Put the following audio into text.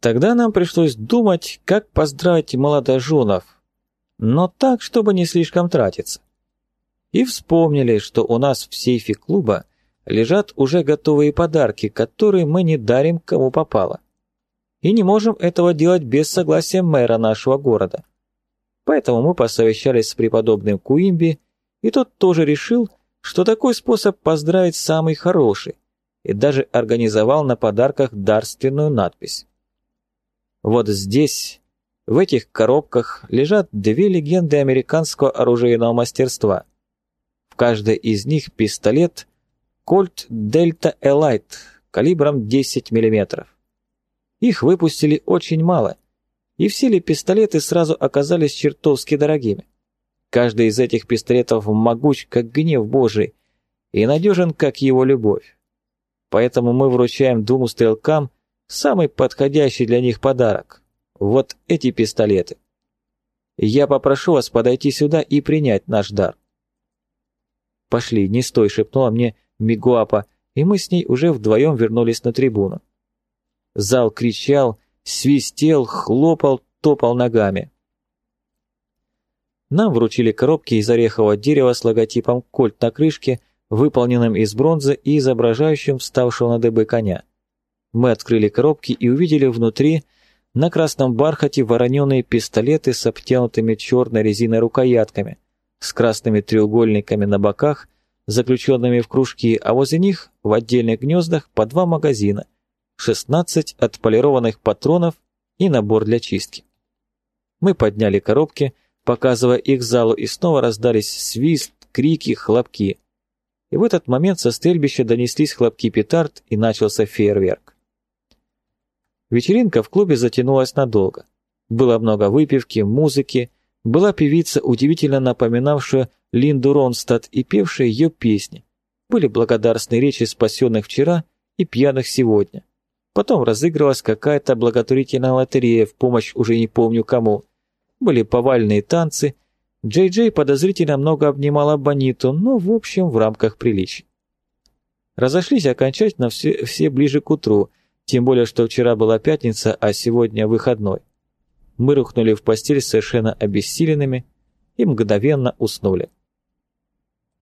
Тогда нам пришлось думать, как поздравить молодоженов, но так, чтобы не слишком тратиться. И вспомнили, что у нас в сейфе клуба лежат уже готовые подарки, которые мы не дарим кому попало. И не можем этого делать без согласия мэра нашего города. Поэтому мы посовещались с преподобным Куимби, и тот тоже решил, что такой способ поздравить самый хороший, и даже организовал на подарках дарственную надпись. Вот здесь, в этих коробках, лежат две легенды американского оружейного мастерства. В каждой из них пистолет Colt Delta Elite калибром 10 мм. Их выпустили очень мало, и все ли пистолеты сразу оказались чертовски дорогими. Каждый из этих пистолетов могуч, как гнев Божий, и надежен, как его любовь. Поэтому мы вручаем двум стрелкам самый подходящий для них подарок. Вот эти пистолеты. Я попрошу вас подойти сюда и принять наш дар. «Пошли, не стой», — шепнула мне Мигуапа, и мы с ней уже вдвоем вернулись на трибуну. Зал кричал, свистел, хлопал, топал ногами. Нам вручили коробки из орехового дерева с логотипом «Кольт» на крышке, выполненным из бронзы и изображающим вставшего на дыбы коня. Мы открыли коробки и увидели внутри на красном бархате вороненые пистолеты с обтянутыми черной резиной рукоятками, с красными треугольниками на боках, заключенными в кружки, а возле них в отдельных гнездах по два магазина, 16 отполированных патронов и набор для чистки. Мы подняли коробки, показывая их залу, и снова раздались свист, крики, хлопки. И в этот момент со стрельбища донеслись хлопки петард, и начался фейерверк. Вечеринка в клубе затянулась надолго. Было много выпивки, музыки, была певица, удивительно напоминавшая Линду Ронстад и певшая ее песни. Были благодарственные речи спасенных вчера и пьяных сегодня. Потом разыгрывалась какая-то благотворительная лотерея в помощь уже не помню кому. Были повальные танцы. Джей-Джей подозрительно много обнимала Бониту, но в общем в рамках приличий. Разошлись окончательно все, все ближе к утру, тем более, что вчера была пятница, а сегодня выходной. Мы рухнули в постель совершенно обессиленными и мгновенно уснули.